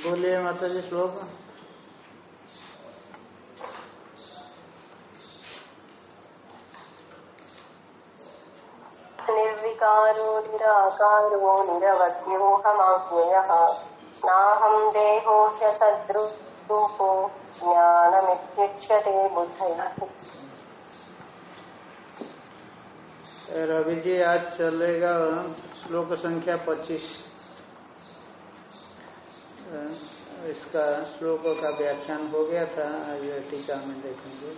बोलिए माता जी श्लोक। निर्विकारो निराकारो निरवध्योऽहमव्ययः नाहं देहो ह्यसद्रूपो ज्ञानमित्युच्यते रवि जी, आज चलेगा श्लोक संख्या पच्चीस। इसका श्लोक का व्याख्यान हो गया था, आज टीका में देखेंगे।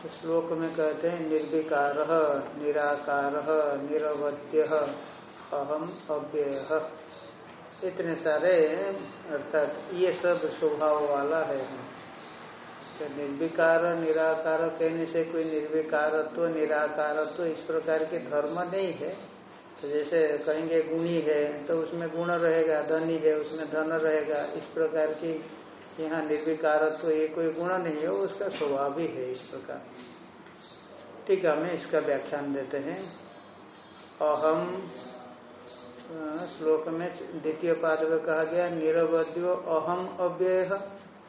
तो श्लोक में कहते हैं, निर्विकार, निराकार, निरवध्य, अहम अव्यय। इतने सारे अर्थात ये सब स्वभाव वाला है। तो निर्विकार, निराकार, कहने से कोई निर्विकारत्व निराकारत्व इस प्रकार के धर्म नहीं है। तो जैसे कहेंगे गुणी है तो उसमें गुण रहेगा, धनी है, उसमें धन रहेगा। इस प्रकार की यहाँ निर्विकारत्व ये कोई गुण नहीं है, उसका स्वभाव ही है इस प्रकार। ठीक है, हमें इसका व्याख्यान देते हैं। अहम श्लोक में द्वितीय पाद में कहा गया निरवध्यो अहम अव्यय।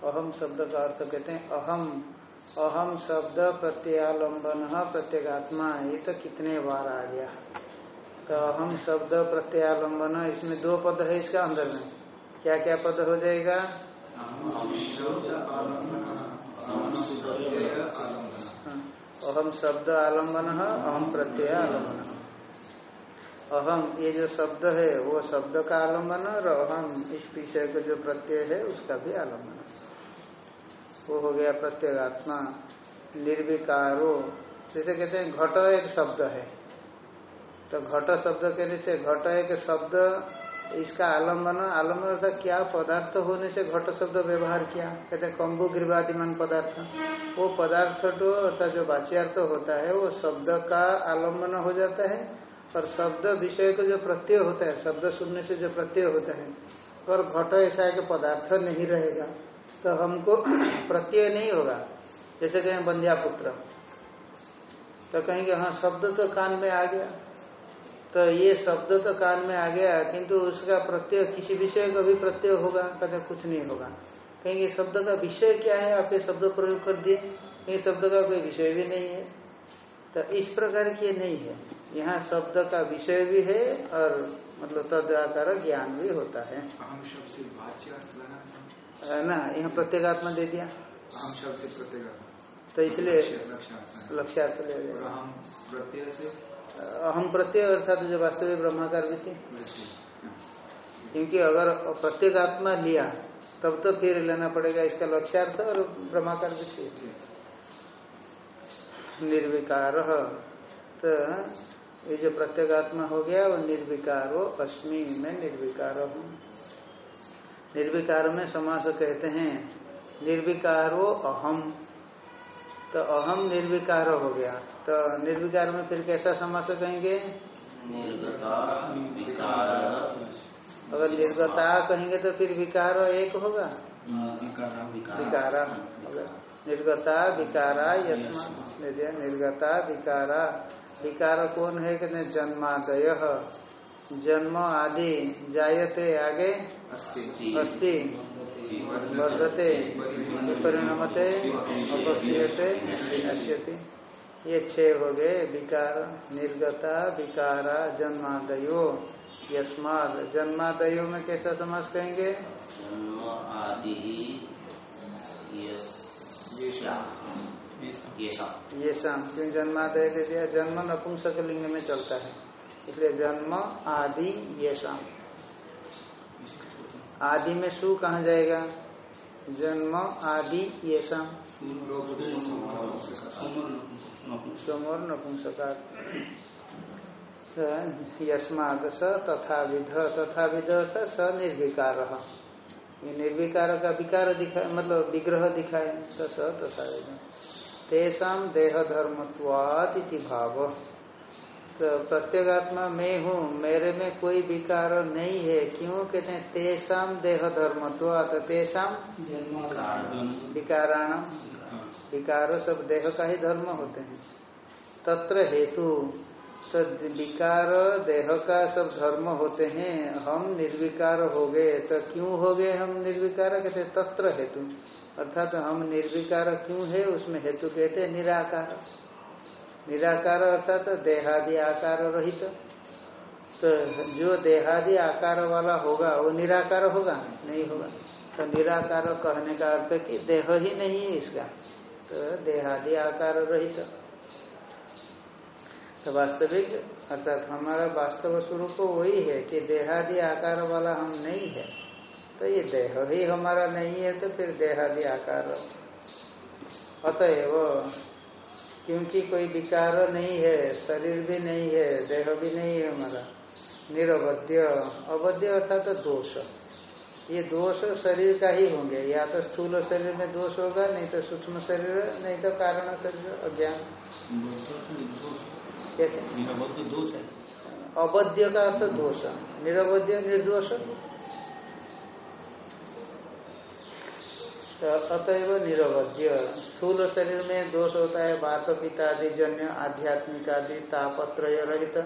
अहम शब्द का अर्थ कहते हैं अहम। अहम शब्द प्रत्यालंबन प्रत्येगात्मा ये तो कितने बार आ गया। तो अहम शब्द प्रत्यालंबन इसमें दो पद है इसका अंदर में। क्या क्या पद हो जाएगा? अहम शब्द आलंबन अहम प्रत्यय आलंबन अहम ये जो शब्द है, वो शब्द का आलंबन और अहम इस विषय का जो प्रत्यय है, उसका भी आलंबन। वो हो गया प्रत्येगात्मा, निर्विकारो। जैसे कहते हैं, घट एक शब्द है। तो घट शब्द कहने से घट एक शब्द, इसका आलंबन आलंबन अर्थात क्या पदार्थ होने से घट शब्द व्यवहार किया? कहते हैं, कम्बु ग्रीवादिमान पदार्थ। वो पदार्थ तो अर्थात जो वाच्यार्थ होता है, वो शब्द का आलंबन हो जाता है और शब्द विषय को जो प्रत्यय होता है, शब्द सुनने से जो प्रत्यय होता है, और घट ऐसा एक पदार्थ नहीं रहेगा तो हमको प्रत्यय नहीं होगा। जैसे कहें बंध्या पुत्र तो कहेंगे हाँ शब्द तो कान में आ गया। तो ये शब्द तो कान में आ गया, किंतु उसका प्रत्यय किसी विषय का भी प्रत्यय होगा कहते कुछ नहीं होगा। कहेंगे, शब्द का विषय क्या है? आप ये शब्द प्रयोग कर दिए। ये शब्द का कोई विषय भी नहीं है। तो इस प्रकार की नहीं है। यहाँ शब्द का विषय भी है और मतलब तद आकार ज्ञान भी होता है। ना यहाँ प्रत्येगात्मा दे दिया। तो इसलिए लक्ष्यार्थ ले प्रत्यय से? अहम प्रत्यय अर्थात जो वास्तविक ब्रह्माकार वृत्ति क्योंकि अगर प्रत्येगात्मा लिया तब तो फिर लेना पड़ेगा इसका लक्ष्यार्थ और ब्रह्माकार वृत्ति निर्विकार। तो ये जो प्रत्येगात्मा हो गया वो निर्विकार हो अश्मी में निर्विकार हूँ। निर्विकार में समास कहते हैं निर्विकारो अहम। तो अहम निर्विकार हो गया। तो निर्विकार में फिर कैसा समास कहेंगे? अगर निर्गता कहेंगे तो फिर विकार एक होगा। विकारा निर्गता विकारा यशमा निर्गता विकारा। विकार कौन है कहते जन्मादय। जन्म आदि जायते आगे अस्ति। वर्धते परिणमते अपक्षीयते विनश्यति ये छह हो गए। विकार निर्गता विकारा जन्मादयो। यस्माद। जन्मादयो में कैसा समझ कहेंगे? ये शाम क्यों जन्मादय दिया जन्म नपुंसक लिंग में चलता है। इसलिए जन्म, आदि, ये शाम। आदि में सु कहा जाएगा? जन्म, आदि, ये शाम। सोमोर नपुंसकार यस्माद स तथा विध तथा विध स निर्विकार। ये निर्विकार का विकार दिखाए मतलब विग्रह दिखाए तो स तथा विध। तेषाम देह धर्मत्वाद इति भाव। तो प्रत्येगात्मा मैं हूँ मेरे में कोई विकार नहीं है क्यों? कहते हैं तेसाम देह धर्म तो तेसाम विकाराण। विकार सब देह का ही धर्म होते हैं। तत्र हेतु तो विकार देह का सब धर्म होते हैं। हम निर्विकार हो गए तो क्यों हो गए हम निर्विकार? कहते तत्र हेतु। अर्थात तो हम निर्विकार क्यों है, उसमें हेतु कहते हैं निराकार। निराकार अर्थात तो देहादि आकार रहित। तो जो देहादि आकार वाला होगा, वो निराकार होगा? नहीं होगा। तो निराकार कहने का अर्थ कि देह ही नहीं है इसका। तो देहादि आकार रहित। तो वास्तविक, अर्थात हमारा वास्तव स्वरूप वही है कि देहादि आकार वाला हम नहीं है। तो ये देह ही हमारा नहीं है तो फिर देहादि आकार अतएव क्योंकि कोई विकार नहीं है शरीर भी नहीं है देह भी नहीं है हमारा निरवध्य अवध्य अर्थात तो दोष। ये दोष शरीर का ही होंगे या तो स्थूल शरीर में दोष होगा नहीं तो सूक्ष्म शरीर नहीं तो कारण शरीर अज्ञान। कैसे? दोष अवध्य का अर्थ दोष निरवध्य निर्दोष। अतएव निरवध्य। स्थूल शरीर में दोष होता है, बात पित्त आदि जन्य, आध्यात्मिक आदि, तापत्रय रहित।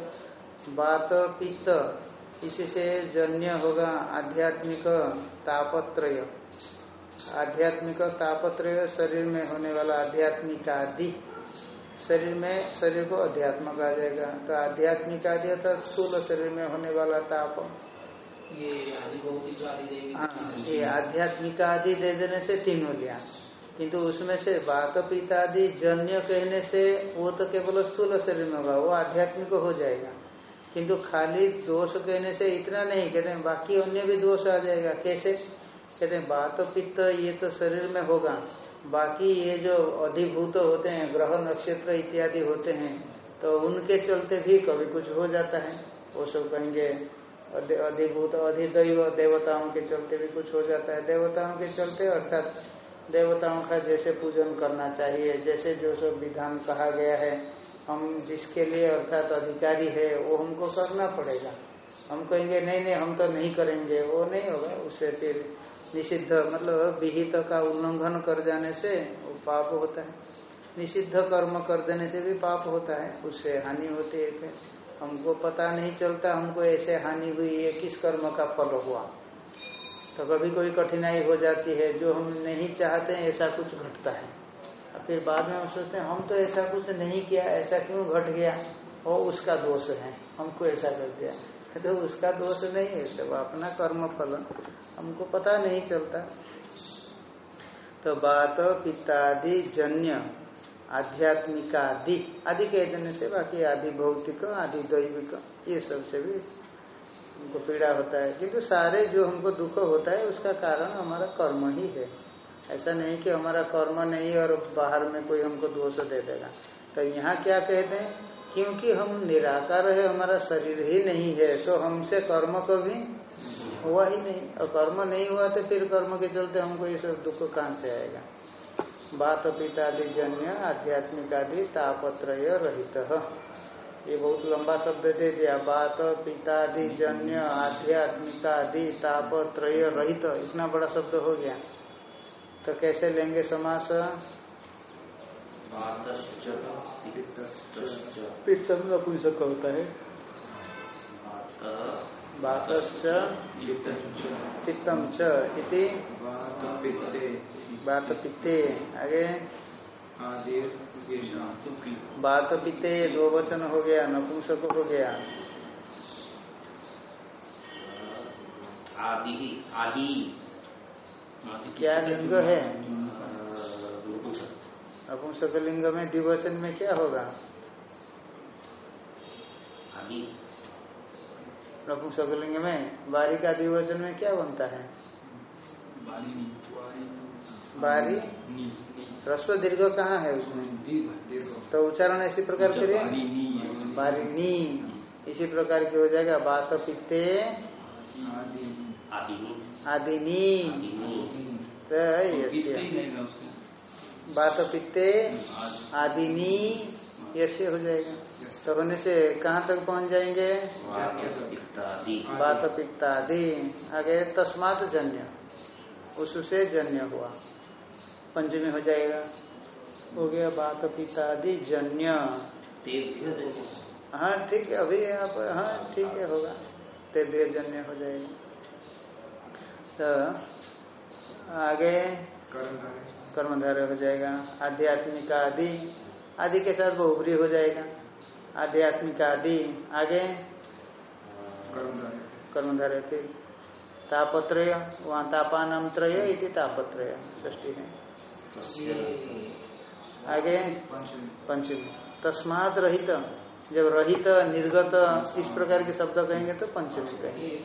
बात पित्त इसी से जन्य होगा, आध्यात्मिक तापत्रय। आध्यात्मिक तापत्रय शरीर में होने वाला आध्यात्मिक आदि। शरीर में शरीर को अध्यात्म कहा जाएगा। तो आध्यात्मिक आदि अर्थात स्थूल शरीर में होने वाला ताप। ये हाँ आध्यात्मिक आदि दे देने से तीनों लिया किंतु उसमें से बात पिता आदि जन्य कहने से वो तो केवल स्थूल शरीर में होगा वो आध्यात्मिक हो जाएगा। किंतु खाली दोष कहने से इतना नहीं कहते हैं बाकी अन्य भी दोष आ जाएगा। कैसे? कहते हैं बात पित्त ये तो शरीर में होगा बाकी ये जो अधिभूत होते हैं ग्रह नक्षत्र इत्यादि होते हैं तो उनके चलते भी कभी कुछ हो जाता है। वो सब कहेंगे अधिभूत, अधिदैव, देवताओं के चलते भी कुछ हो जाता है। देवताओं के चलते अर्थात देवताओं का जैसे पूजन करना चाहिए, जैसे जो सब विधान कहा गया है, हम जिसके लिए अर्थात अधिकारी है, वो हमको करना पड़ेगा। हम कहेंगे, नहीं नहीं, हम तो नहीं करेंगे। वो नहीं होगा, उससे फिर निषिद्ध मतलब विहित का उल्लंघन कर जाने से वो पाप होता है। निषिद्ध कर्म कर देने से भी पाप होता है, उससे हानि होती है हमको पता नहीं चलता, हमको ऐसे हानि हुई है किस कर्म का फल हुआ। तो कभी कोई कठिनाई हो जाती है, जो हम नहीं चाहते ऐसा कुछ घटता है। और फिर बाद में हम सोचते हैं, हम तो ऐसा कुछ नहीं किया, ऐसा क्यों घट गया? वो उसका दोष है, हमको ऐसा कर दिया। तो उसका दोष नहीं है, सब अपना कर्म फल। हमको पता नहीं चलता। तो बात पितादि जन्य आध्यात्मिक आदि आदि कह देने से बाकी आदि भौतिक, आदि दैविक, ये सबसे भी हमको पीड़ा होता है। किंतु सारे जो हमको दुख होता है, उसका कारण हमारा कर्म ही है। ऐसा नहीं कि हमारा कर्म नहीं और बाहर में कोई हमको दोष दे देगा। तो यहाँ क्या कहते हैं? क्योंकि हम निराकार है, हमारा शरीर ही नहीं है तो हमसे कर्म कभी हुआ ही नहीं। और कर्म नहीं हुआ तो फिर कर्म के चलते हमको ये सब दुख कहाँ से आएगा? बात पितादि जन्य आध्यात्मिक आदि तापत्रय रहित। ये बहुत लंबा शब्द दे दिया। बात पितादि जन्य आध्यात्मिक आदि तापत्रय रहित। इतना बड़ा शब्द हो गया। तो कैसे लेंगे समास? पित्तम नपुंसक होता है। बातश्च च इति। बात पित्ते आगे बात पित्ते दो वचन हो गया नपुंसक हो गया। आदि आदि। क्या लिंग है? नपुंसक लिंग में द्विवचन में क्या होगा? आदि। नपुंसक लिंग में बारी का द्विवचन में क्या बनता है? बारी रस्व दीर्घ कहाँ है उसमें? तो उच्चारण इसी प्रकार करिए। बारिणी इसी प्रकार की हो जाएगा। बात पित्ते आदि आदिनी तो यस्य बात पित्ते आदिनी यश्य हो जाएगा। तो होने से कहाँ तक पहुँच जाएँगे? बात पित्तादि आगे तस्मात जन्य। उससे जन्य हुआ। पंचमी हो जाएगा। हो गया बात पितादि जन्य। जन्य। हाँ ठीक है अभी आप हाँ ठीक है होगा। तेभ्य जन्य हो जाएगा। तो आगे कर्मधारय। हो जाएगा। आध्यात्मिक आदि आदि के साथ बहुबरी हो जाएगा। आध्यात्मिक आदि आगे कर्मधारय। फिर तापत्रय वहाँ तापानाम त्रय इति तापत्रय ष्टी है आगे पंचमी तस्मात रहित जब रहित निर्गत इस प्रकार के शब्द कहेंगे तो पंचमी कहेंगे।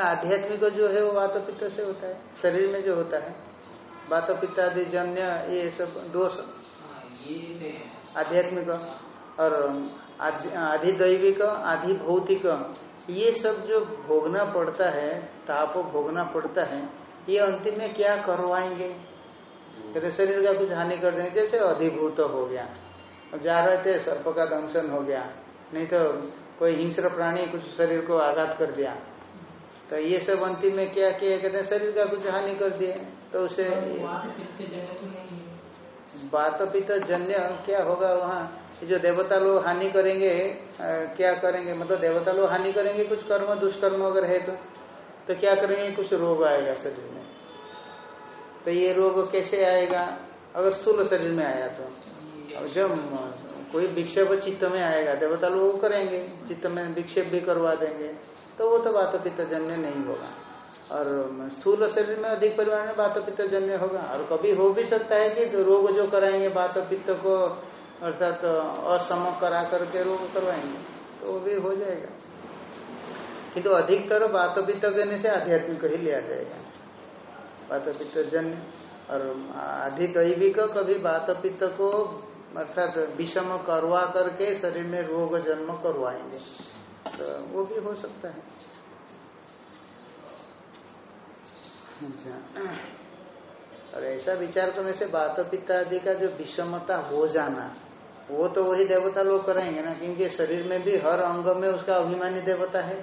आध्यात्मिक जो है वो वात पित्त से होता है। शरीर में जो होता है। वात पित्तादि जन्य ये सब दोष। हाँ, आध्यात्मिक और आधिदैविक आधि भौतिक ये सब जो भोगना पड़ता है, ताप भोगना पड़ता है, ये अंतिम में क्या करवाएँगे? कहते शरीर का कुछ हानि कर देंगे, जैसे अधिभूत हो गया। जा रहे थे, सर्प का दंशन हो गया। नहीं तो कोई हिंस्र प्राणी कुछ शरीर को आघात कर दिया। तो ये सब अंतिम में क्या किया? कहते शरीर का कुछ हानि कर दिए तो उसे तो नहीं है बात पित जन्य क्या होगा वहाँ? जो देवता लोग हानि करेंगे अ, क्या करेंगे? मतलब देवता लोग हानि करेंगे कुछ कर्म दुष्कर्म अगर है तो? तो क्या करेंगे? कुछ रोग आएगा शरीर में। तो ये रोग कैसे आएगा? अगर स्थूल शरीर में आया तो। अब जब कोई विक्षेप चित्त में आएगा देवता लोग करेंगे चित्त में विक्षेप भी करवा देंगे तो वो तो बात पित्त जन्य नहीं होगा। और स्थूल शरीर में अधिक परिमाण में बात पित्त जन्य होगा। और कभी हो भी सकता है कि जो रोग जो कराएँगे, बात पित्त को, अर्थात तो असम करा करके रोग करवाएँगे तो वो भी हो जाएगा। किंतु तो अधिकतर बात पित्त कहने से आध्यात्मिक ही लिया जाएगा। बात पित्त जन्य और आधि दैविक कभी बात पित्त को, अर्थात विषम करवा करके शरीर में रोग जन्म करवाएँगे। तो वो भी हो सकता है। अच्छा। और ऐसा विचार करने से बात पिता आदि का जो विषमता हो जाना वो तो वही देवता लोग करेंगे ना क्योंकि शरीर में भी हर अंग में उसका अभिमानी देवता है।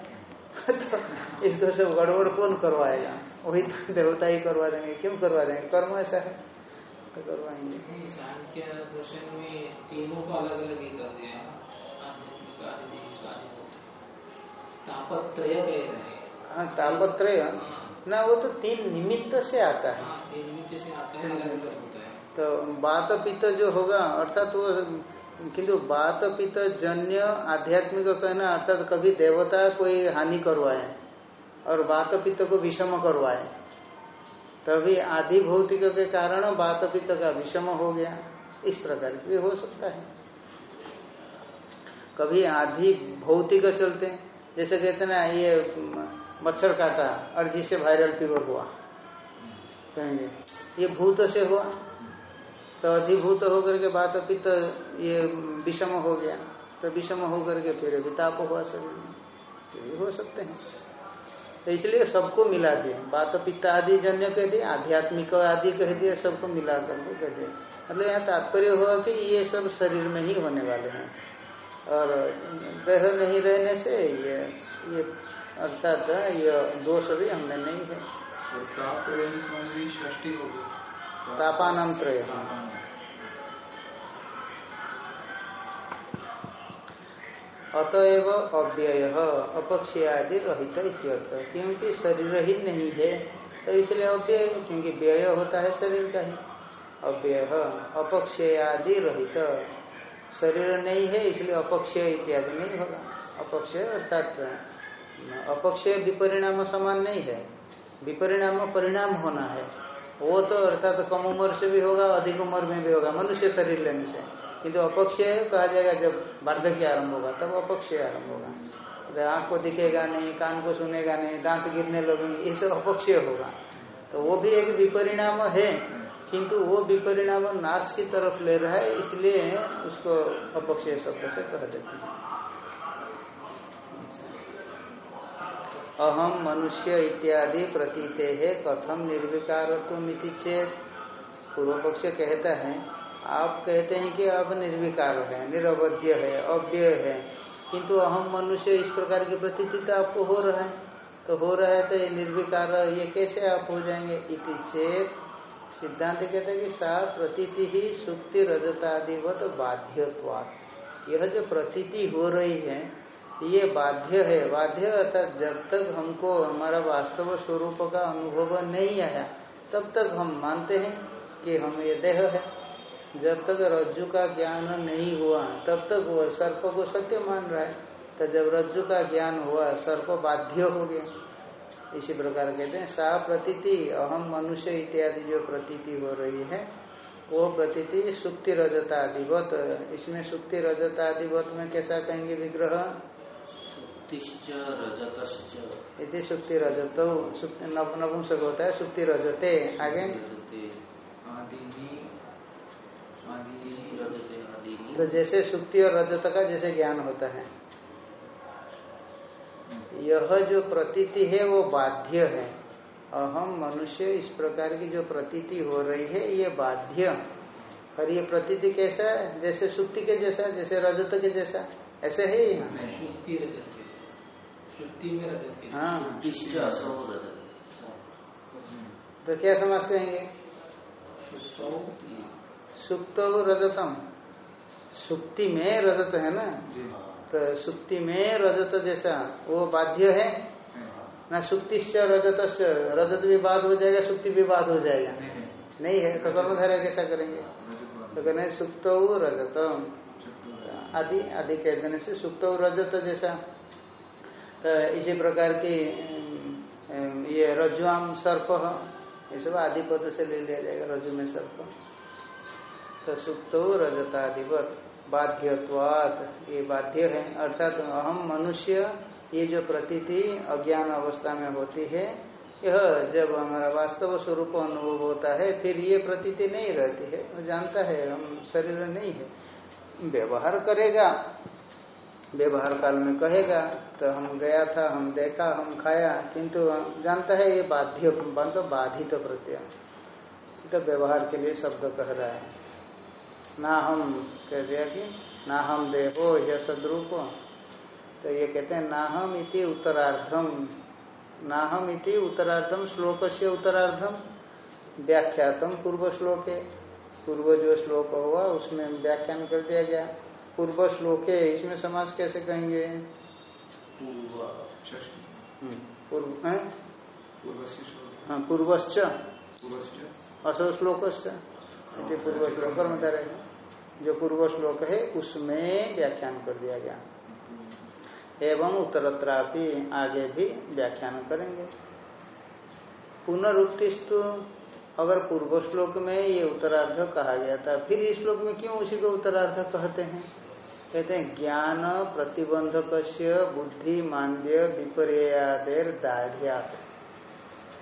तो इसको सब गड़बड़ कौन करवाएगा? वही तो देवता ही करवा देंगे। क्यों करवा देंगे? कर्म ऐसा है तो करवाएँगे। दर्शन में तीनों को अलग अलग ही कर दिया है। तापत्रय कह रहे हैं। हाँ तापत्रय। ना वो तो तीन निमित्त से आता है। हाँ, तीन से आता है अलग अलग होता है। तो बात पित्त जो होगा अर्थात वो किंतु बात पित्त जन्य आध्यात्मिक कहना अर्थात कभी देवता कोई हानि करवाए और बात पित्त को विषम करवाए तभी आधि भौतिक के कारण बात पित्त का विषम हो गया। इस प्रकार भी हो सकता है। कभी आधि भौतिक चलते जैसे कहते ना ये मच्छर काटा और जिससे वायरल फीवर हुआ। कहेंगे, ये भूत से हुआ। तो अधिभूत होकर के बात पित्त ये विषम हो गया। तो विषम होकर के फिर विताप हुआ शरीर में। तो ये हो सकते हैं। तो इसलिए सबको मिला दिए बात पित्त आदि जन्य कह दिए आध्यात्मिक आदि कह दिए सबको मिला करके कह दिए मतलब यहाँ तात्पर्य हुआ कि ये सब शरीर में ही होने वाले हैं। और देह नहीं रहने से ये ये अर्थात ये दोष भी हमने नहीं है। तो तापान। अतएव अव्यय अपक्षय आदि रहित इत्यर्थ। क्योंकि शरीर ही नहीं है तो इसलिए अव्यय क्योंकि व्यय होता है शरीर का ही। अव्यय अपक्षय आदि रहित। शरीर नहीं है, इसलिए अपक्षय इत्यादि नहीं होगा। अपक्षय अर्थात, अपक्षय विपरिणाम समान नहीं है। विपरिणाम परिणाम होना है। वो तो अर्थात तो कम उम्र से भी होगा, अधिक उम्र में भी होगा, मनुष्य शरीर लेने से। किंतु तो अपक्षय कहा जाएगा, जब वार्धक्य आरंभ होगा, तब अपक्षय आरंभ होगा। आँख को दिखेगा नहीं, कान को सुनेगा नहीं, दांत गिरने लगेंगे ये सब अपक्षय होगा। तो वो भी एक विपरिणाम है। किंतु वो विपरिणाम नाश की तरफ़ ले रहा है, इसलिए उसको अपक्षय शब्द से कह देते हैं। अहम मनुष्य इत्यादि प्रतीते है, कथम निर्विकार चेत। पूर्व पक्ष कहता है, आप कहते हैं कि आप निर्विकार है, निरवध्य है, अव्यय है। किंतु अहम मनुष्य इस प्रकार की प्रतीति तो आपको हो रहा है। तो हो रहा है तो ये निर्विकार, ये कैसे आप हो जाएँगे? इति चेत सिद्धांत कहते हैं कि सा प्रतीति ही सुक्ति रजतादिवत बाध्यत्वात्। यह जो प्रतीति हो रही है, ये बाध्य है। बाध्य अर्थात जब तक हमको हमारा वास्तव स्वरूप का अनुभव नहीं आया, तब तक हम मानते हैं कि हम ये देह है। जब तक रज्जु का ज्ञान नहीं हुआ, तब तक वह सर्प को सत्य मान रहा है। तो जब रज्जु का ज्ञान हुआ, सर्प बाध्य हो गया। इसी प्रकार कहते हैं सा प्रतीति अहम मनुष्य इत्यादि जो प्रतीति हो रही है वो प्रतीति सुक्ति रजतादिवत इसमें सुक्ति रजतादिवत में कैसा कहेंगे विग्रह? इति सुक्ति रजत। नपुंसक होता है सुक्ति रजते। आगे? तो जैसे सुक्ति और रजत का जैसे ज्ञान होता है। यह जो प्रतीति है वो बाध्य है। अहम मनुष्य इस प्रकार की जो प्रतीति हो रही है ये बाध्य। और ये प्रतीति कैसा है? जैसे सुक्ति के जैसा जैसे रजत के जैसा। ऐसे है यहाँ शुक्ति रजत की शुक्ति में रजत की हाँ। रजत। तो क्या समझ कहेंगे सुप्त रजतम। सुक्ति में रजत है ना? तो सुक्ति में रजत जैसा। वो बाध्य है? ना सुक्ति रजत रजत भी बाद हो जाएगा सुक्ति भी बाद हो जाएगा। नहीं है? तो कर्मधारा कैसा करेंगे? तो कहने सुप्त रजतम। आदि आदि कह देने से सुप्त रजत जैसा। तो इसी प्रकार की ये रज्जुआम सर्प ये सब आदि पद से ले लिया जाएगा रज्जु में सर्प। तो सुप्त रजत रजतादिवत बाध्यत्वात, ये बाध्य है। अर्थात अहम मनुष्य, ये जो प्रतीति अज्ञान अवस्था में होती है, यह जब हमारा वास्तव स्वरूप अनुभव होता है, फिर ये प्रतीति नहीं रहती है। वो जानता है, हम शरीर नहीं है। व्यवहार करेगा, व्यवहार काल में कहेगा तो हम गया था, हम देखा, हम खाया, किंतु जानता है ये बाध्य तो बाधित तो प्रत्यय। तो व्यवहार के लिए शब्द कह रहा है। ना हम कह दिया कि ना हम देहो यह सदरूप। तो ये कहते हैं ना हम इति उत्तरार्धम। ना हम इति उत्तरार्धम श्लोक से उत्तरार्धम। व्याख्यातम पूर्व श्लोक। पूर्व जो श्लोक हुआ उसमें व्याख्यान कर दिया गया। पूर्व श्लोक इसमें समाज कैसे कहेंगे? हम्म, पूर्व हैं? पूर्वश्च। असो श्लोकश्च ये पूर्व श्लोक कर्मता रहेगा जो पूर्व श्लोक है, उसमें व्याख्यान कर दिया गया। एवं उत्तरत्रापि आगे भी व्याख्यान करेंगे। पुनरुक्तिस्तु, अगर पूर्व श्लोक में ये उत्तरार्ध कहा गया था, फिर इस श्लोक में क्यों उसी को उत्तरार्ध कहते हैं? कहते हैं, ज्ञान प्रतिबंधक बुद्धि मान्य विपर्यादेर दाढ़्यात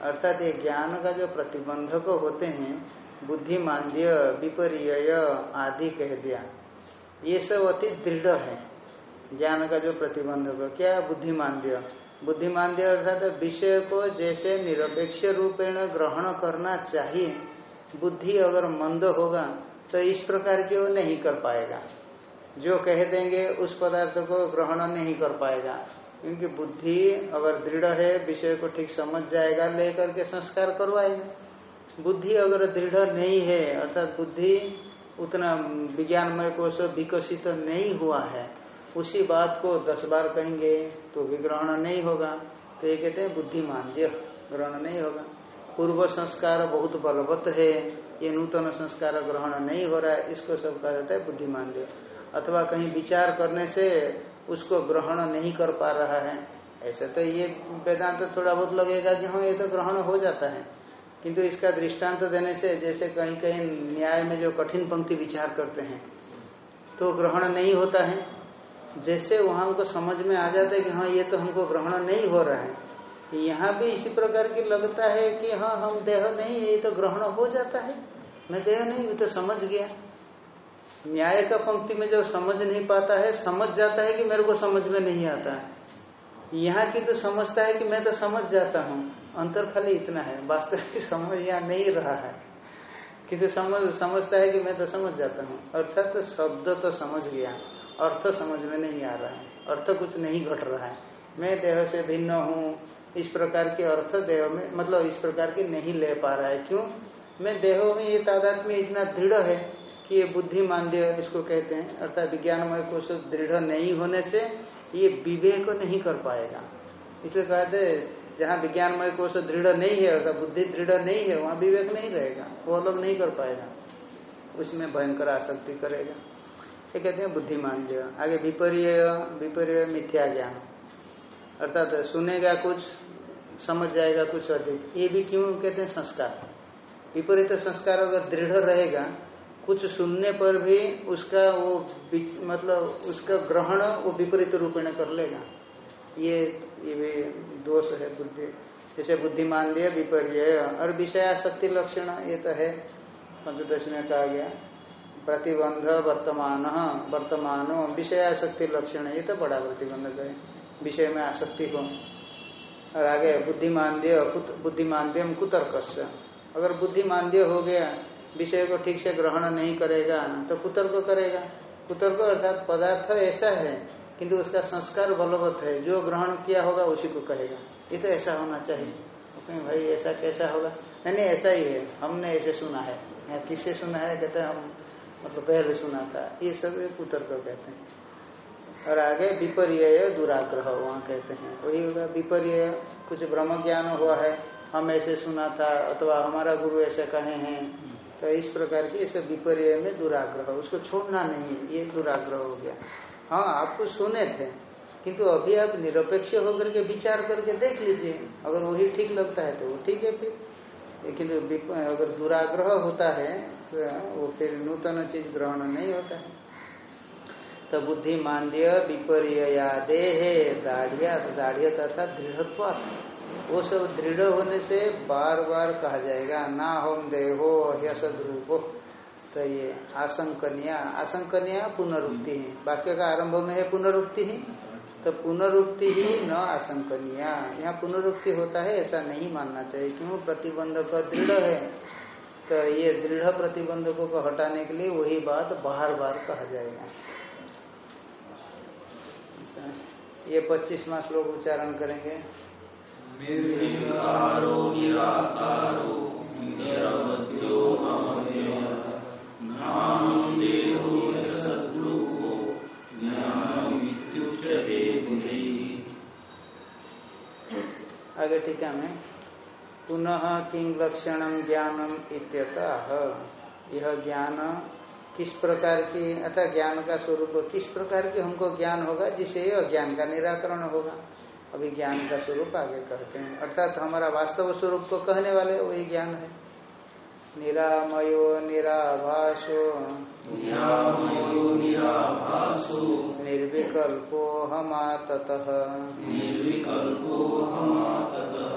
अर्थात ये ज्ञान का जो प्रतिबंधक होते हैं बुद्धिमांद्य विपर्य आदि कह दिया। ये सब अति दृढ़ है, ज्ञान का जो प्रतिबंधक क्या बुद्धिमांद्य? बुद्धिमांद्य अर्थात विषय को जैसे निरपेक्ष रूपेण ग्रहण करना चाहिए, बुद्धि अगर मंद होगा तो इस प्रकार की वो नहीं कर पाएगा। जो कह देंगे, उस पदार्थ को ग्रहण नहीं कर पाएगा। क्योंकि बुद्धि अगर दृढ़ है, विषय को ठीक समझ जाएगा, लेकर के संस्कार करवाएगा। बुद्धि अगर दृढ़ नहीं है, अर्थात बुद्धि उतना विज्ञानमय कोश विकसित तो नहीं हुआ है, उसी बात को दस बार कहेंगे तो भी ग्रहण नहीं होगा। तो ये कहते हैं बुद्धिमान्य ग्रहण नहीं होगा। पूर्व संस्कार बहुत बलवत है, ये नूतन संस्कार ग्रहण नहीं हो रहा है, इसको सब कहा जाता है बुद्धिमान्य अथवा कहीं विचार करने से उसको ग्रहण नहीं कर पा रहा है। ऐसे तो ये वेदांत तो थोड़ा बहुत लगेगा कि हाँ ये तो ग्रहण हो जाता है। किंतु इसका दृष्टांत तो देने से जैसे कहीं कहीं न्याय में जो कठिन पंक्ति विचार करते हैं तो ग्रहण नहीं होता है। जैसे वहाँ हमको समझ में आ जाता है कि हाँ ये तो हमको ग्रहण नहीं हो रहा है। यहाँ भी इसी प्रकार की लगता है कि हाँ हम देह नहीं, ये तो ग्रहण हो जाता है। मैं देह नहीं वो तो समझ गया। न्याय का पंक्ति में जब समझ नहीं पाता है, समझ जाता है कि मेरे को समझ में नहीं आता है। यहाँ की तो समझता है कि मैं तो समझ जाता हूँ। अंतर खाली इतना है। वास्तविक समझ यहाँ नहीं रहा है। किंतु समझ, समझता है कि मैं तो समझ जाता हूँ। अर्थात तो शब्द तो समझ गया। अर्थ समझ में नहीं आ रहा है। अर्थ कुछ नहीं घट रहा है। मैं देह से भिन्न हूँ। इस प्रकार के अर्थ देह में मतलब इस प्रकार की नहीं ले पा रहा है। क्यों? मैं देह में ये तादाद में इतना दृढ़ है कि ये बुद्धि मानदेय इसको कहते हैं। अर्थात विज्ञानमय कोश दृढ़ नहीं होने से ये विवेक नहीं कर पाएगा। इसलिए कहते जहाँ विज्ञानमय कोश दृढ़ नहीं है अर्थात बुद्धि दृढ़ नहीं है, वहाँ विवेक नहीं रहेगा। वो अलग नहीं कर पाएगा। उसमें भयंकर आसक्ति करेगा। ये कहते हैं बुद्धिमान जो आगे विपर्य विपर्य मिथ्या ज्ञान। अर्थात सुनेगा कुछ, समझ जाएगा कुछ अधिक। ये भी क्यों कहते हैं संस्कार? विपरीत संस्कार अगर दृढ़ रहेगा कुछ सुनने पर भी उसका वो मतलब उसका ग्रहण वो विपरीत रूपेण कर लेगा। ये ये भी दोष है बुद्धि। जैसे बुद्धिमान दिया, विपर्य और विषय आसक्ति लक्षण, ये तो है। पंचदश में कहा गया। प्रतिबंध वर्तमान वर्तमान विषय आसक्ति लक्षण, ये तो बड़ा प्रतिबंधक है। विषय में आसक्ति हो। और आगे बुद्धिमांद्य बुद्धिमांद्यम कुतर्क अगर बुद्धिमांद्य हो गया विषय को ठीक से ग्रहण नहीं करेगा तो कुतर्क करेगा। कुतर्क अर्थात पदार्थ ऐसा है, किंतु उसका संस्कार बलवत है। जो ग्रहण किया होगा, उसी को कहेगा। ये तो ऐसा होना चाहिए। तो भाई, ऐसा कैसा होगा? नहीं नहीं, ऐसा ही है। हमने ऐसे सुना है। या किससे सुना है? कहते हैं हम मतलब पहले सुना था। ये सब कुतर्क कहते हैं। और आगे विपर्य दुराग्रह, वहाँ कहते हैं। वही होगा विपर्य कुछ ब्रह्म ज्ञान हुआ है। हम ऐसे सुना था, अथवा हमारा गुरु ऐसे कहे हैं। तो इस प्रकार की इस विपर्य में दुराग्रह, उसको छोड़ना नहीं ये दुराग्रह हो गया। हाँ आपको सुने थे, किंतु अभी आप निरपेक्ष होकर के विचार करके देख लीजिए। अगर वही ठीक लगता है तो वो ठीक है फिर। लेकिन अगर दुराग्रह होता है तो वो फिर नूतन चीज़ ग्रहण नहीं होता है। तो बुद्धिमांद्य विपर्य देहे दाढ़िया दाढ़िया तथा दृढ़त्व वो सब दृढ़ होने से बार बार कहा जाएगा, ना हम देहो ह्यसद रूपो तो ये आशंकनिया आशंकनिया पुनरुक्ति ही। वाक्य का आरंभ में है पुनरुक्ति ही। तो पुनरुक्ति ही न आशंकनिया। यहाँ पुनरुक्ति होता है, ऐसा नहीं मानना चाहिए, क्यों? प्रतिबंधक दृढ़ है। तो ये दृढ़ प्रतिबंधकों को हटाने के लिए वही बात बार बार कहा जाएगा। ये पच्चीसवा श्लोक उच्चारण करेंगे। आगे टीका में पुनः किंग लक्षणम ज्ञानम इत्यतः। यह ज्ञान किस प्रकार की अर्थात ज्ञान का स्वरूप किस प्रकार की हमको ज्ञान होगा जिससे अज्ञान का निराकरण होगा। अभी ज्ञान का स्वरूप आगे कहते हैं। अर्थात हमारा वास्तव स्वरूप को कहने वाले वही ज्ञान है। निरामयो निराभासो। निराभासो। निर्विकल्पो हमाततः निर्विकल्पो हमाततः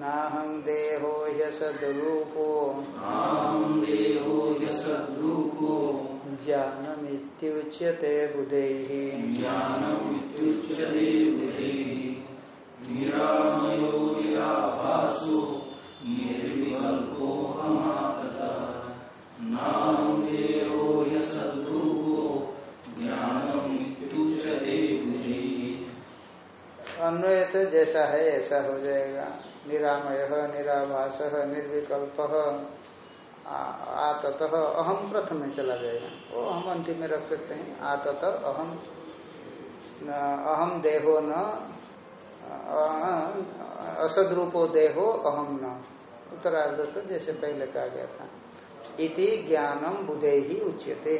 नाहं देहो ह्यसद्रूपो। नाहं देहो ह्यसद्रूपो। ज्ञानमित्युच्यते बुधैः। ज्ञानमित्युच्यते बुधैः। जैसा है, ऐसा हो जाएगा। निरामय, निराभास, निर्विकल्प आतत अहम प्रथम में चला जाएगा। वो हम अंतिम में रख सकते हैं। आतत अहम अहम देहो न असदरूपो देहो अहम न। उत्तरार्ध तो जैसे पहले कहा गया था। इति ज्ञानम बुधे ही उच्यते।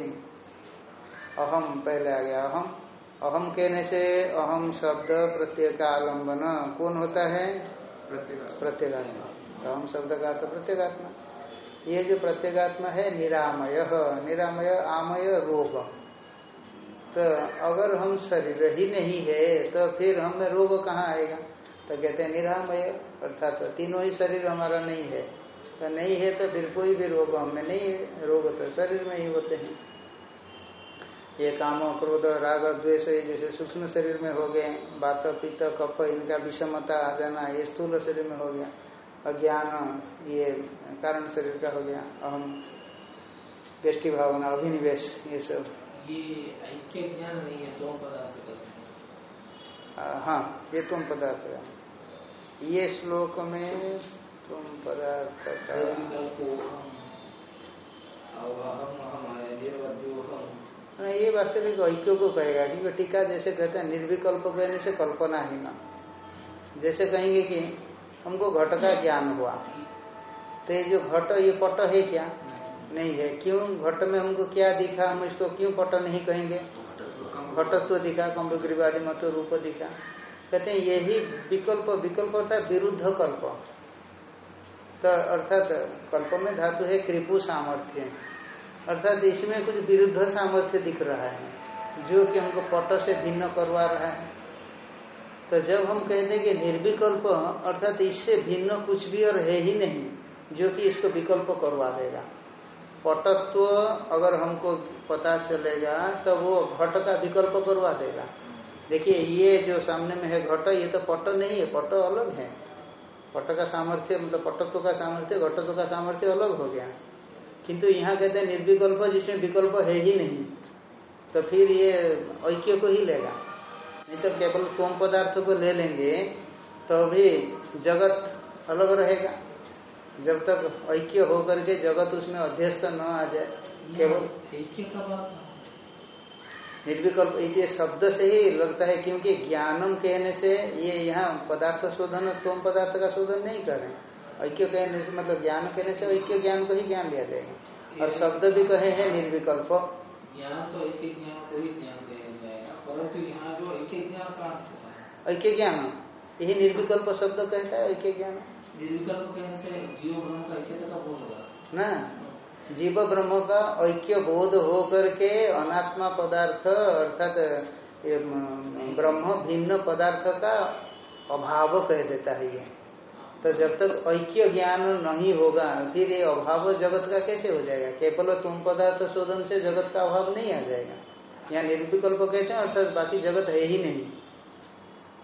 अहम पहले आ गया अहम अहम कहने से अहम शब्द प्रत्येकालंबन कौन होता है? प्रत्येगात्मा। तो अहम शब्द का अर्थ प्रत्येगात्मा। ये जो प्रत्येगात्मा है निरामय। निरामय आमय रोग। तो अगर हम शरीर ही नहीं है तो फिर हमें रोग कहाँ आएगा? तो कहते हैं निरामय, अर्थात तो तीनों ही शरीर हमारा नहीं है। तो नहीं है तो फिर कोई भी रोग हमें नहीं है। रोग तो शरीर में ही होते हैं। ये काम क्रोध, राग, द्वेष जैसे सूक्ष्म शरीर में हो गए, बात, पित्त, कफ, इनका विषमता आ जाना ये स्थूल शरीर में हो गया। अज्ञान, ये कारण शरीर का हो गया। अहम भावना, अभिनिवेश, ये सब। ये ऐक्य ज्ञान नहीं है पदार्थ हाँ। ये तुम पदार्थ का ये श्लोक में तुम पदार्थ का। हाँ, ये वास्तविक ऐक्य को कहेगा क्योंकि टीका जैसे कहते हैं निर्विकल्प कहने से कल्पना ही ना। जैसे कहेंगे कि हमको घट का ज्ञान हुआ। तो ये जो घट ये पट है क्या? नहीं है। क्यों? घट में हमको क्या दिखा? हम इसको क्यों पट नहीं कहेंगे? घटत्व दिखा कम्बग्रीवादी मत रूप दिखा। कहते हैं, यही विकल्प विकल्प अर्थात विरुद्ध कल्प। तो अर्थात कल्प में धातु है कृपु सामर्थ्य। अर्थात इसमें कुछ विरुद्ध सामर्थ्य दिख रहा है, जो कि हमको पट से भिन्न करवा रहा है। तो जब हम कहते हैं कि निर्विकल्प, अर्थात इससे भिन्न कुछ भी और है ही नहीं, जो कि इसको विकल्प करवा देगा। पटत्व अगर हमको पता चलेगा तो वो घट का विकल्प करवा देगा। देखिए, ये जो सामने में है घट, ये तो पट नहीं है, पट अलग है। पट का सामर्थ्य मतलब पटत्व का सामर्थ्य, घटत्व का सामर्थ्य अलग हो गया। किंतु यहाँ कहते हैं निर्विकल्प, जिसमें विकल्प है ही नहीं तो फिर ये ऐक्य को ही लेगा। नहीं तो केवल सोम पदार्थ को ले लेंगे तो भी जगत अलग रहेगा। जब तक ऐक्य होकर के जगत उसमें अध्यस्त न आ जाए केवल ऐक्य का बात निर्विकल्प ये शब्द से ही लगता है क्योंकि ज्ञानम कहने से ये यहाँ पदार्थ शोधन तुम पदार्थ का शोधन नहीं कर रहे ऐक्य कहने से मतलब ज्ञान कहने से ऐक्य ज्ञान को ही ज्ञान लिया जाएगा। और शब्द भी कहे हैं निर्विकल्प। ज्ञान तो एक ज्ञान को ही ज्ञान दिया जाएगा परंतु यहाँ जो एक ज्ञान का ऐक्य ज्ञान यही निर्विकल्प शब्द कहता है ऐक्य ज्ञान। जीव ब्रह्म का ना। जीव ब्रह्म का ऐक्य बोध हो करके अनात्मा पदार्थ अर्थात ब्रह्म भिन्न पदार्थ का अभाव कह देता है ये। तो जब तक ऐक्य ज्ञान नहीं होगा, फिर ये अभाव जगत का कैसे हो जाएगा? केवल तुम पदार्थ शोधन से जगत का अभाव नहीं आ जाएगा। यहाँ निर्विकल्प कहते हैं, अर्थात बाकी जगत है ही नहीं।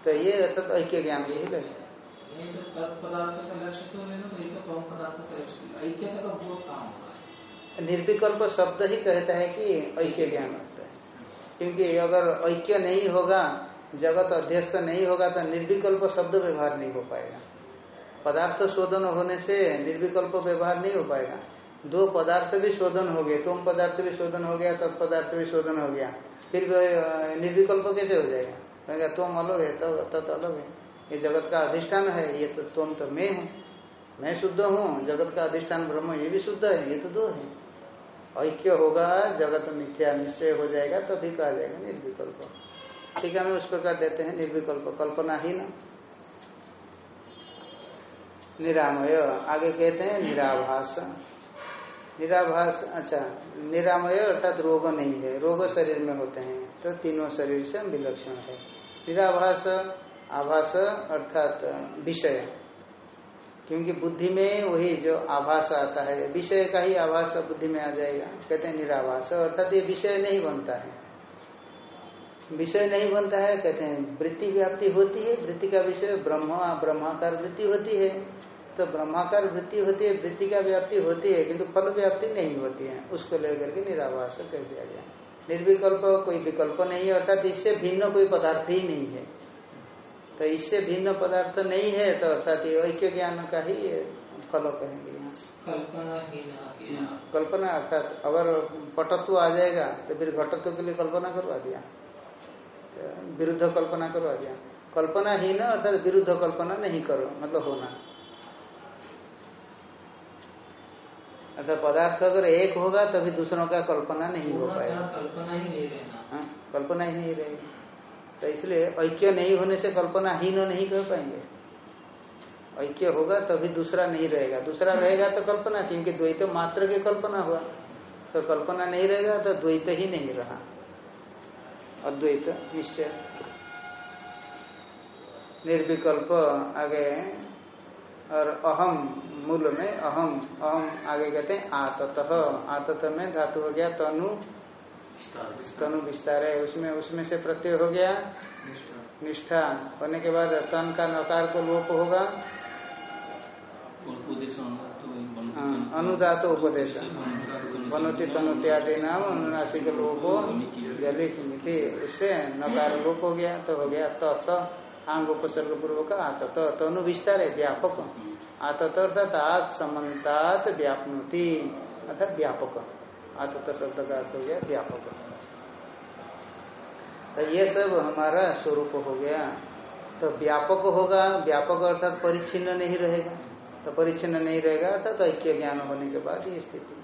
तो ये अर्थात ऐक्य ज्ञान के ही। लगे तो तो तो निर्विकल्प शब्द ही कहता है कि ऐक्य ज्ञान होता है। क्योंकि अगर ऐक्य नहीं होगा, जगत अध्यस्त नहीं होगा तो निर्विकल्प शब्द व्यवहार नहीं हो पाएगा। पदार्थ शोधन होने से निर्विकल्प व्यवहार नहीं हो पाएगा। दो पदार्थ भी शोधन हो गए, तुम पदार्थ भी शोधन हो गया तत्पदार्थ भी शोधन हो गया। फिर निर्विकल्प कैसे हो जाएगा? कहेगा, तुम अलग है तो तत् अलग है। ये जगत का अधिष्ठान है, ये तो तुम तो मैं हूँ। मैं शुद्ध हूँ, जगत का अधिष्ठान ब्रह्म, ये भी शुद्ध है, ये तो दो है। ऐक्य होगा? जगत मिथ्या निश्चय हो जाएगा, तभी तो कहा जाएगा निर्विकल्प। ठीक है, हमें उस प्रकार देते हैं निर्विकल्प कल्पना ही ना निरामय, आगे कहते हैं निराभास। निराभास अच्छा निरामय अर्थात रोग नहीं है, रोग शरीर में होते हैं तो तीनों शरीर से विलक्षण है। निराभास आभास अर्थात विषय। क्योंकि बुद्धि में वही जो आभास आता है, विषय का ही आभास बुद्धि में आ जाएगा। कहते हैं निराभास, अर्थात ये विषय नहीं बनता है। विषय नहीं बनता है, कहते हैं वृत्ति व्याप्ति होती है, वृत्ति का विषय ब्रह्म, ब्रह्माकार वृत्ति होती है। तो ब्रह्माकार वृत्ति होती है, वृत्ति का व्याप्ति होती है, किंतु फल व्याप्ति नहीं होती है। उसको लेकर के निराभास कह दिया गया। निर्विकल्प कोई विकल्प नहीं है, अर्थात इससे भिन्न कोई पदार्थ ही नहीं है। तो इससे भिन्न पदार्थ नहीं है तो अर्थात ये ऐक्य ज्ञान का ही फल कहेंगे यहाँ। कल्पना ही कल्पना अर्थात अगर पटत्व आ जाएगा तो फिर घटत्व के लिए कल्पना करवा दिया। तो विरुद्ध कल्पना करवा दिया। कल्पना ही ना अर्थात विरुद्ध कल्पना नहीं करो मतलब होना। अर्थात पदार्थ अगर एक होगा तभी दूसरों का कल्पना नहीं हो पाएगा। कल्पना ही नहीं रहना। हाँ, कल्पना ही नहीं रहेगी। तो इसलिए ऐक्य नहीं होने से कल्पना हीन नहीं कर पाएँगे। ऐक्य होगा तभी दूसरा नहीं रहेगा। दूसरा रहेगा तो कल्पना, क्योंकि द्वैत मात्र की कल्पना हुआ। तो कल्पना नहीं रहेगा तो द्वैत ही नहीं रहा। अद्वैत, निश्चय। निर्विकल्प आगे और अहम मूल में अहम अहम आगे कहते हैं आतत। आतत में धातु हो गया तनु तनु विस्तार है उसमें उसमें से प्रत्यय हो गया। निष्ठा। होने के बाद तन का नकार को लोप होगा। अनुदात हाँ, उपदेश। अनुदात बनोति तनुति आदि नाम अनुनासिक लोगो जलित मिति उससे नकार लोप हो गया तो हो गया तो, त आंग उपसर्ग पूर्वक आत त तनु विस्तार है व्यापक। आत त अर्थात आत समन्तात व्यापनुति अर्थात व्यापक। आत त शब्द का अर्थ हो गया। व्यापक तो ये सब हमारा स्वरूप हो गया। तो व्यापक होगा, व्यापक अर्थात परिच्छिन्न नहीं रहेगा। तो परिच्छिन्न नहीं रहेगा, अर्थात ऐक्य ज्ञान होने के बाद ये स्थिति।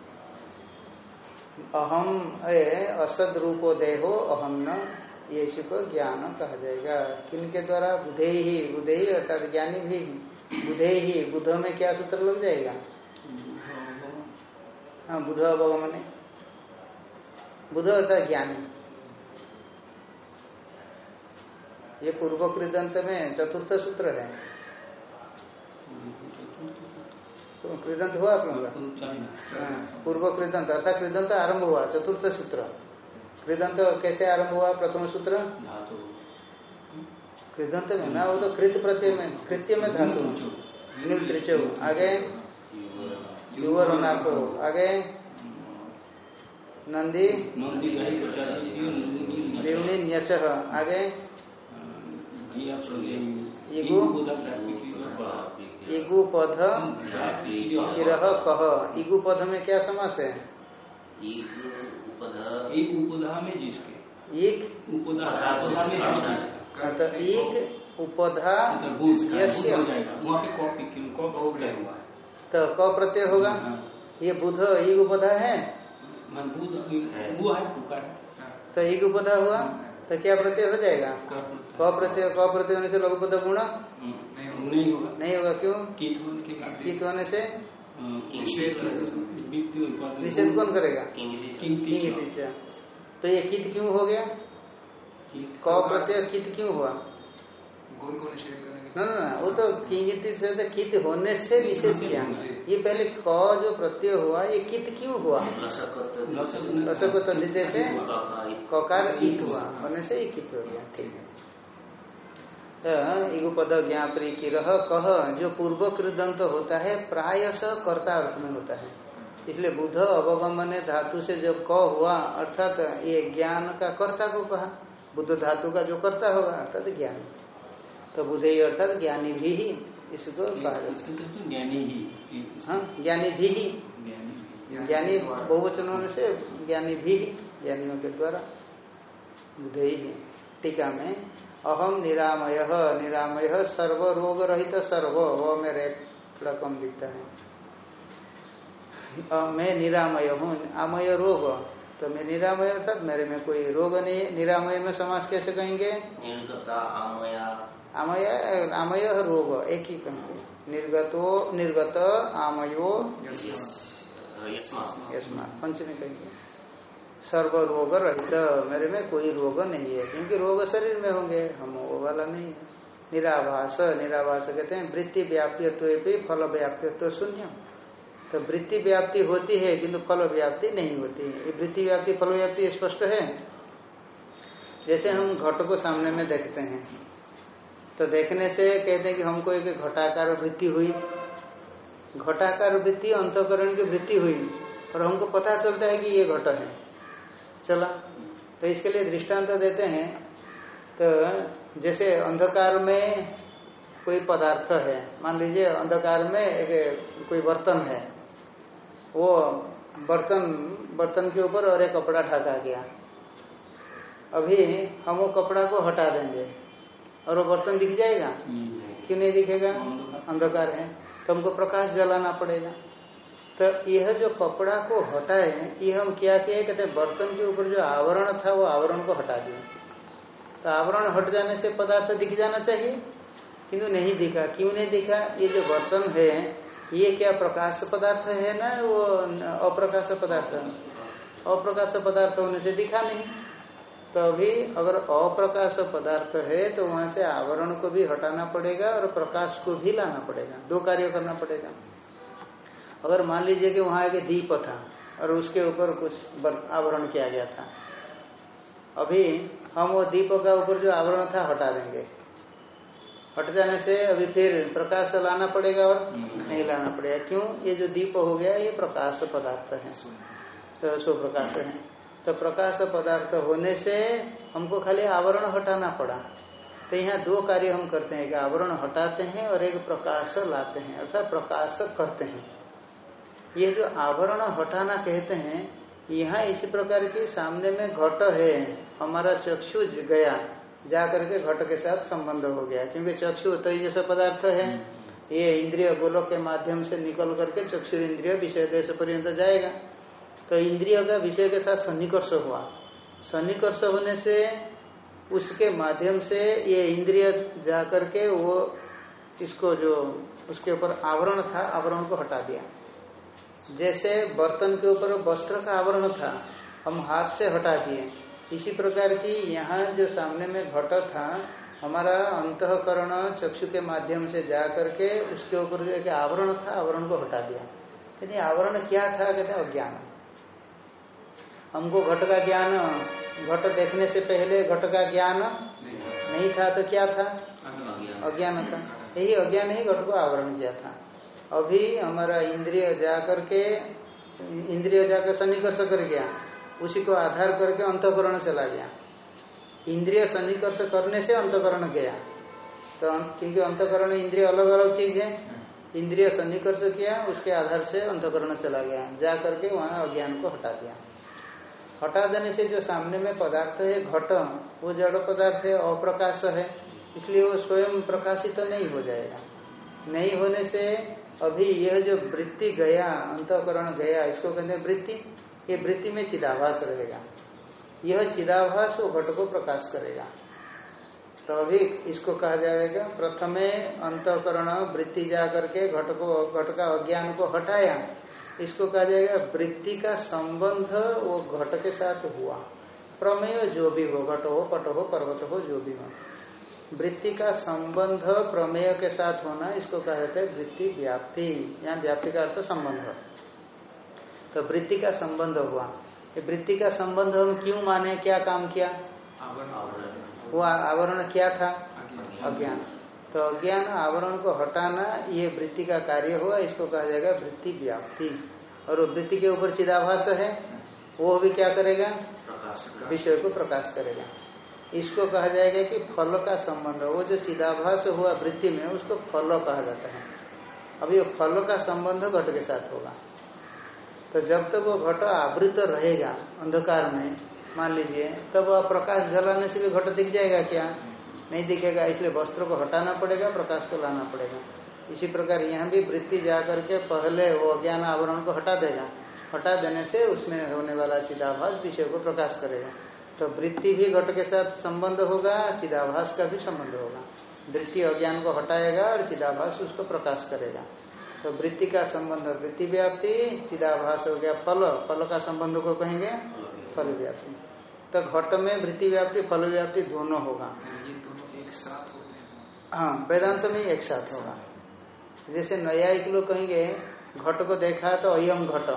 अहम ए असद रूपो देहो, अहम न, ये को ज्ञान कहा जाएगा। किन के द्वारा? बुधे ही बुधे ही अर्थात ज्ञानी भी बुधे ही, बुध में क्या सूत्र लग जाएगा? हाँ बुध अवगमने बुध अर्थात ज्ञानी। ये पूर्व कृदंत में चतुर्थ सूत्र है। तो कृदंत हुआ आप लोगों हाँ, पूर्व कृदंत अर्थात कृदंत आरंभ हुआ चतुर्थ सूत्र। कृदंत कैसे आरंभ हुआ प्रथम सूत्र? धातु। कृदंत में ना वो तो कृत प्रत्यय में कृत्य में धातु। आगे? युवर को आगे? नंदी। नंदी देवनी न्यच। आगे। इगु इगु पद। किरह कह। इगु पद में क्या समास है? एक उपधा। में जिसके। एक उपधा। उपधा में है जिसके। अर्थात एक उपधा हो तो क प्रत्यय होगा? हाँ। ये बुध एक उपधा है? वो है पुकार तो एक उपधा हुआ तो क्या प्रत्यय हो जाएगा? का प्रत्यय? क प्रत्यय होने से लघुपद गुण नहीं होगा। नहीं होगा। क्यों? कित होने से? निषेध निषेध कौन? करेगा। तो ये कित क्यों हो गया? क प्रत्यय कित क्यों हुआ? गुण को निषेध ना, वो तो किंगित से तो कित होने से विशेष किया। ये पहले क जो प्रत्यय हुआ ये कित क्यों हुआ? रसक तद्धित से। ककार ईत हुआ? होने से ये कित हो गया ठीक है। तो इगुपद ज्ञापरी की रह कह जो पूर्व कृदंत होता है प्रायश कर्ता अर्थ में होता है। इसलिए बुध अवगमन धातु से जो क हुआ अर्थात ये ज्ञान का कर्ता को कहा। बुद्ध धातु का जो कर्ता होगा अर्थात ज्ञान। तो बुधे अर्थात ज्ञानी भी ही इसको हैं। ज्ञानी ही हाँ ज्ञानी भी ही। ज्ञानी बहुवचन होने से ज्ञानी भी ही ज्ञानियों के द्वारा बुधे ही टीका में अहम निरामय निरामय सर्व रोग रहित सर्व वो मेरे लकम दिखता है। मैं निरामय हूँ आमय रोग। तो मैं निरामय अर्थात मेरे में कोई रोग नहीं है निरामय में समाज कैसे कहेंगे? आमय आमय रोग एक ही कहेंगे निर्गतो निर्गत आमयो यस्मा। पंचमी कहेंगे सर्व रोग रहित। मेरे में कोई रोग नहीं है क्योंकि रोग शरीर में होंगे। हम वो वाला नहीं है। निराभास निराभास कहते हैं वृत्ति व्याप्यत्व भी फल व्याप्यत्व शून्य। तो वृत्ति व्याप्ति होती है किंतु फल व्याप्ति नहीं होती ये वृत्ति व्याप्ति फल व्याप्ति स्पष्ट है? जैसे हम घट को सामने में देखते हैं। तो देखने से कहते हैं कि हमको एक घटाकार वृत्ति हुई। घटाकार वृत्ति, अंतकरण की वृत्ति हुई। और हमको पता चलता है कि ये घट है। चला। तो इसके लिए दृष्टांत तो देते हैं। तो जैसे अंधकार में कोई पदार्थ है, मान लीजिए अंधकार में एक कोई बर्तन है। वो बर्तन बर्तन के ऊपर और एक कपड़ा ढका गया। अभी हम वो कपड़ा को हटा देंगे। और वो बर्तन दिख जाएगा? क्यों नहीं दिखेगा? अंधकार है। तो हमको प्रकाश जलाना पड़ेगा। तो यह जो कपड़ा को हटाए ये हम क्या किए? कहते हैं बर्तन के ऊपर जो आवरण था वो आवरण को हटा दिया। तो आवरण हट जाने से पदार्थ दिख जाना चाहिए? किंतु नहीं दिखा। क्यों नहीं दिखा? ये जो बर्तन है ये क्या प्रकाश पदार्थ है ना वो अप्रकाश पदार्थ? अप्रकाश पदार्थ होने से दिखा नहीं। तो अभी अगर अप्रकाश पदार्थ है तो वहाँ से आवरण को भी हटाना पड़ेगा और प्रकाश को भी लाना पड़ेगा। दो कार्य करना पड़ेगा। अगर मान लीजिए कि वहाँ एक दीप था और उसके ऊपर कुछ आवरण किया गया था। अभी हम वो दीप का ऊपर जो आवरण था हटा देंगे। हट जाने से अभी फिर प्रकाश लाना पड़ेगा और नहीं लाना पड़ेगा। क्यों? ये जो दीप हो गया ये प्रकाश पदार्थ है। तो सो प्रकाश है। तो प्रकाश पदार्थ होने से हमको खाली आवरण हटाना पड़ा। तो यहाँ दो कार्य हम करते हैं कि आवरण हटाते हैं और एक प्रकाश लाते हैं अर्थात प्रकाश करते हैं। ये जो आवरण हटाना कहते हैं यहाँ इसी प्रकार की सामने में घट है हमारा चक्षु गया जा करके घट के साथ संबंध हो गया क्योंकि चक्षु तो जैसा पदार्थ है। ये इंद्रिय गोलोक के माध्यम से निकल करके चक्षु इंद्रिय विषय देश पर्यंत जाएगा। तो इंद्रिय का विषय के साथ सन्निकर्ष हुआ। सन्निकर्ष होने से उसके माध्यम से ये इंद्रिय जा करके वो इसको जो उसके ऊपर आवरण था, आवरण को हटा दिया। जैसे बर्तन के ऊपर वस्त्र का आवरण था, हम हाथ से हटा दिए। इसी प्रकार की यहाँ जो सामने में घट था, हमारा अंतकरण चक्षु के माध्यम से जा करके उसके ऊपर जो एक आवरण था, आवरण को हटा दिया। यदि आवरण क्या था? कहते अज्ञान। हमको घट का ज्ञान घट देखने से पहले घट का ज्ञान नहीं था। तो क्या था? अज्ञान। था। यही अज्ञान ही घट को आवरण किया था। अभी हमारा इंद्रिय जा करके इंद्रिय जाकर सन्निकर्ष कर गया। उसी को आधार करके अंतकरण चला गया। इंद्रिय सन्निकर्ष करने से अंतकरण गया। तो क्योंकि अंतकरण इंद्रिय अलग अलग चीज़ है इंद्रिय सन्निकर्ष किया उसके आधार से अंतकरण चला गया। जा करके वहाँ अज्ञान को हटा दिया। हटा देने से जो सामने में पदार्थ है घट वो जड़ पदार्थ है, अप्रकाश है, इसलिए वो स्वयं प्रकाशित तो नहीं हो जाएगा। नहीं होने से अभी यह जो वृत्ति गया, अंतकरण गया, इसको कहते हैं वृत्ति, ये वृत्ति में चिदाभास रहेगा। यह चिदाभास वो घट को प्रकाश करेगा। तो अभी इसको कहा जाएगा, प्रथमे अंतकरण वृत्ति जा करके घट को, घट का अज्ञान को हटाया इसको कहा जाएगा वृत्ति का संबंध वो घट के साथ हुआ। प्रमेय जो भी हो घट हो पट हो पर्वत हो जो भी हो। वृत्ति का संबंध प्रमेय के साथ होना इसको कहा जाता है वृत्ति व्याप्ति। यहाँ व्याप्ति का अर्थ संबंध। तो वृत्ति का संबंध हुआ। वृत्ति का संबंध हम क्यों माने क्या काम किया? वो आवरण क्या था? अज्ञान। तो अज्ञान आवरण को हटाना ये वृत्ति का कार्य हुआ इसको कहा जाएगा वृत्ति व्याप्ति। और वो वृत्ति के ऊपर चिदाभास है वो भी क्या करेगा? विषय को प्रकाश करेगा। इसको कहा जाएगा कि फल का संबंध वो जो चिदाभास हुआ वृत्ति में उसको फल कहा जाता है। अब ये फल का संबंध घट के साथ होगा। तो जब तक वो घट आवृत रहेगा अंधकार में मान लीजिए तब प्रकाश जलाने से भी घट दिख जाएगा क्या? नहीं दिखेगा, इसलिए वस्त्र को हटाना पड़ेगा, प्रकाश को लाना पड़ेगा। इसी प्रकार यहाँ भी वृत्ति जा करके पहले वो अज्ञान आवरण को हटा देगा। हटा देने से उसमें होने वाला चिदाभास विषय को प्रकाश करेगा। तो वृत्ति भी घट के साथ संबंध होगा, चिदाभास का भी संबंध होगा। वृत्ति अज्ञान को हटाएगा और चिदाभास उसको प्रकाश करेगा। तो वृत्ति का संबंध, वृत्ति व्याप्ति, चिदाभास हो गया फल। फल का संबंध को कहेंगे? फल व्याप्ति। तो घट में वृत्ति व्याप्ति फल व्याप्ति दोनों होगा। ये दोनों एक साथ होते हैं। हाँ वेदांत में एक साथ होगा। जैसे न्यायिक लोग कहेंगे घट को देखा तो अयम घट।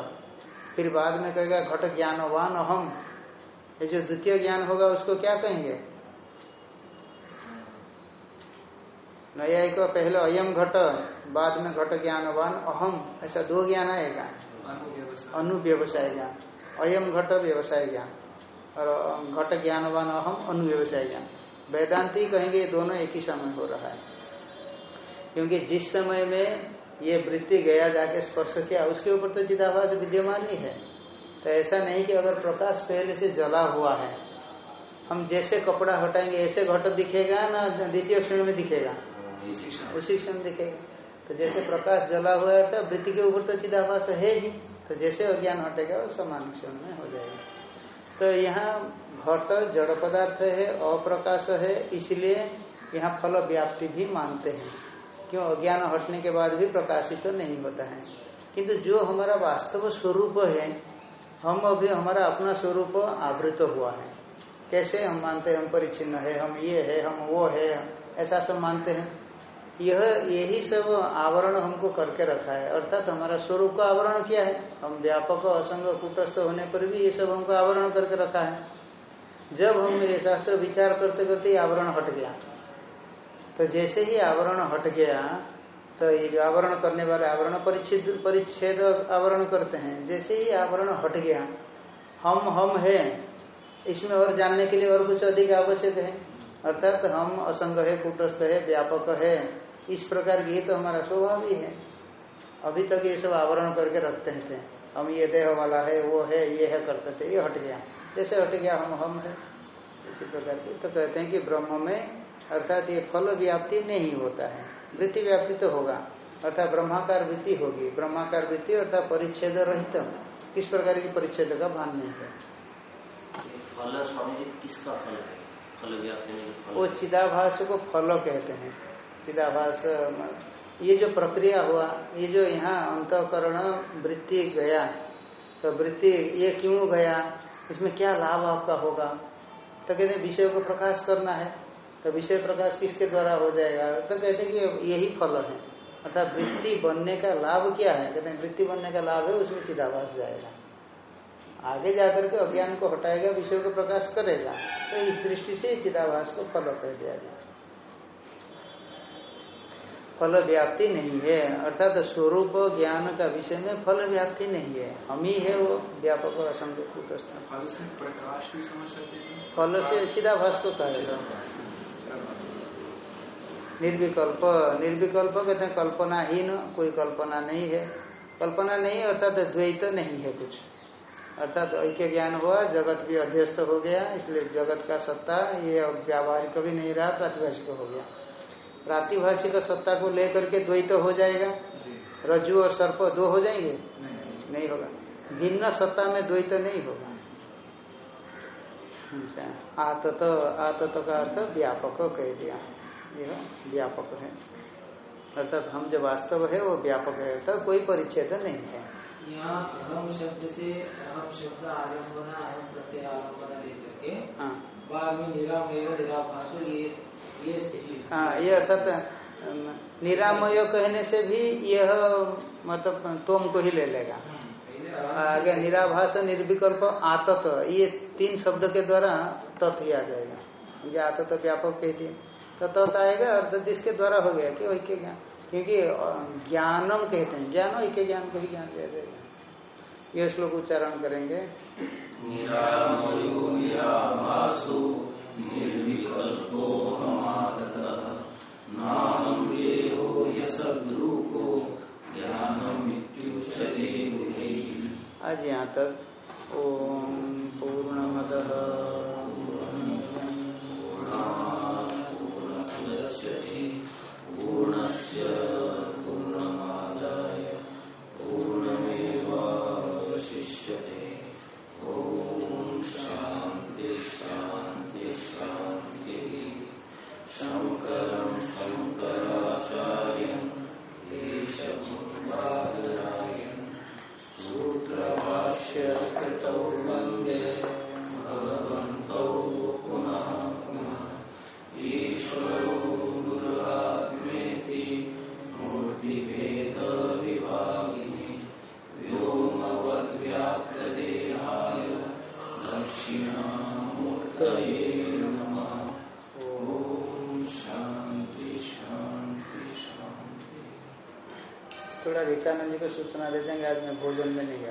फिर बाद में कहेगा घट ज्ञानवान अहम। ये जो द्वितीय ज्ञान होगा उसको क्या कहेंगे? न्यायिक पहले अयम घट बाद में घट ज्ञानवान अहम। ऐसा दो ज्ञान आएगा। अनुव्यवसाय अनुव्यवसाय ज्ञान। अयम घट व्यवसाय ज्ञान। और घट ज्ञानवान अहम अनुव्यवसाय ज्ञान वेदांति कहेंगे ये दोनों एक ही समय हो रहा है। क्योंकि जिस समय में ये वृत्ति गया जाके स्पर्श किया उसके ऊपर तो चिदाभास विद्यमान ही है। तो ऐसा नहीं कि अगर प्रकाश पहले से जला हुआ है हम जैसे कपड़ा हटाएँगे ऐसे घट दिखेगा ना द्वितीय क्षण में दिखेगा? उसी क्षण दिखेगा। तो जैसे प्रकाश जला हुआ है तो वृत्ति के ऊपर तो चिदाभास है ही। तो जैसे अज्ञान हटेगा वो समान क्षण में हो जाएगा। तो यहाँ घट जड़ पदार्थ है, अप्रकाश है, इसलिए यहाँ फल व्याप्ति भी मानते हैं। क्यों? अज्ञान हटने के बाद भी प्रकाशित तो नहीं होता है। किंतु जो हमारा वास्तव स्वरूप है, हम अभी हमारा अपना स्वरूप आवृत हुआ है। कैसे हम मानते हैं हम परिचिन्न है, हम ये है, हम वो है, ऐसा सब मानते हैं। यह यही सब आवरण हमको करके रखा है। अर्थात हमारा स्वरूप का आवरण क्या है? हम व्यापक, असंग, कुटस्थ होने पर भी ये सब हमको आवरण करके रखा है। जब हम ये शास्त्र विचार करते करते आवरण हट गया तो जैसे ही आवरण हट गया तो ये जो आवरण करने वाले आवरण परिच्छेद परिच्छेद आवरण करते हैं। जैसे ही आवरण हट गया, हम हम है, इसमें और जानने के लिए और कुछ अधिक आवश्यक है? अर्थात हम असंग है, कुटस्थ है, व्यापक है। इस प्रकार ये तो हमारा स्वभाव ही है। अभी तक ये सब आवरण करके रखते थे हम ये देह वाला है, वो है, ये है, करते थे, ये हट गया। जैसे हट गया, हम हम है। इसी प्रकार की तो कहते हैं कि ब्रह्म में अर्थात ये फल व्याप्ति नहीं होता है। वृत्ति व्याप्ति तो होगा। अर्थात ब्रह्माकार वृत्ति होगी। ब्रह्माकार वृत्ति अर्थात परिच्छेद रहित। किस प्रकार की परिच्छेद का भान नहीं है। फल स्वामी जी, किसका फल है? वो? चिदाभास को फल कहते हैं। चिदाभास ये जो प्रक्रिया हुआ ये जो यहाँ अंतकरण वृत्ति गया तो वृत्ति ये क्यों गया? इसमें क्या लाभ आपका होगा? तो कहते हैं विषय को प्रकाश करना है तो विषय प्रकाश किसके द्वारा हो जाएगा? तो कहते हैं कि यही फल है। अर्थात वृत्ति बनने का लाभ क्या है? कहते हैं वृत्ति बनने का लाभ है उसमें चिदाभास जाएगा। आगे जाकर के अज्ञान को हटाएगा विषय को प्रकाश करेगा तो इस दृष्टि से चिदाभास को फल कह दिया गया फल व्याप्ति नहीं है अर्थात स्वरूप ज्ञान का विषय में फल व्याप्ति नहीं है। हम ही है वो व्यापक और असंख्य फल से प्रकाश भी समझ सकते हैं। फल से चिदाभास को कहेगा निर्विकल्प निर्विकल्प कहते हैं कल्पनाहीन कोई कल्पना नहीं है। कल्पना नहीं अर्थात द्वैत नहीं है कुछ। अर्थात ऐक्य ज्ञान हुआ जगत भी अध्यस्त हो गया इसलिए जगत का सत्ता ये अब व्यावहारिक भी नहीं रहा प्रातिभाषिक हो गया। प्रातिभाषिक सत्ता को लेकर के द्वैत हो जाएगा। रज्जु और सर्प दो हो जाएँगे? नहीं। नहीं होगा। भिन्न सत्ता में द्वैत नहीं होगा। अच्छा, आतत आतत का अर्थ व्यापक कह दिया। यह व्यापक है। अर्थात हम जो वास्तव है वो व्यापक है। अर्थात कोई परिच्छेद नहीं है। यहाँ अहम शब्द से अहम शब्द अहम प्रत्यय आलम्बना लेकर के हाँ। बाद में निरामय निराभास ये ये स्थिति हाँ। ये अर्थात निरामय कहने से भी यह मतलब तोम को ही ले लेगा। आराम आगे निराभास निर्विकल्प आतत ये तीन शब्द के द्वारा तत् ही आ जाएगा आतत व्यापक कहती है तो तत् आएगा अर्थात इसके द्वारा हो गया कि ऐक्य ज्ञान क्योंकि ज्ञानम कहते हैं। ज्ञान ऐक्य ज्ञान को ही ज्ञान दिया जाएगा ये श्लोक उच्चारण करेंगे। आज यहाँ तक। ओम पूर्णमद। पूर्णमुदच्यते पूर्णस्य पूर्णमादाय रीतानंद जी को सूचना दे देंगे आज मैं भोजन में नहीं।